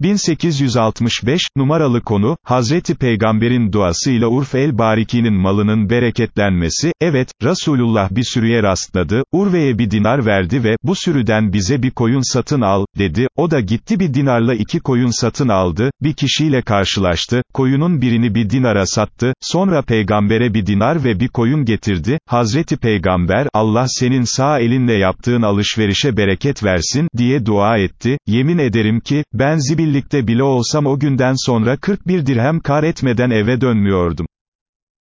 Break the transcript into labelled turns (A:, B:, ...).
A: 1865, numaralı konu, Hazreti Peygamber'in duasıyla Urf el-Bariki'nin malının bereketlenmesi, evet, Resulullah bir sürüye rastladı, Urve'ye bir dinar verdi ve, bu sürüden bize bir koyun satın al, dedi, o da gitti bir dinarla iki koyun satın aldı, bir kişiyle karşılaştı, koyunun birini bir dinara sattı, sonra peygambere bir dinar ve bir koyun getirdi, Hazreti Peygamber, Allah senin sağ elinle yaptığın alışverişe bereket versin, diye dua etti, yemin ederim ki, ben zibillikte bile olsam o günden sonra 41 dirhem kar etmeden eve dönmüyordum.